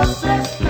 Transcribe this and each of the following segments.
Joseph.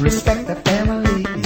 respect the family.